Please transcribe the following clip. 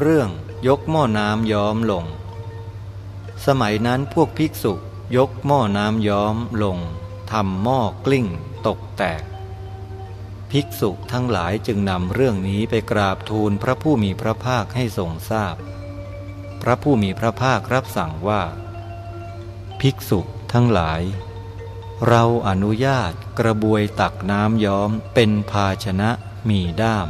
เรื่องยกหม้อน้ำย้อมลง สมัยนั้นพวกภิกษุยกหม้อน้ำย้อมลงทำหม้อกลิ้งตกแตก ภิกษุทั้งหลายจึงนำเรื่องนี้ไปกราบทูลพระผู้มีพระภาคให้ทรงทราบพพระผู้มีพระภาครับสั่งว่า ภิกษุทั้งหลาย เราอนุญาตกระบวยตักน้ำย้อมเป็นภาชนะมีด้าม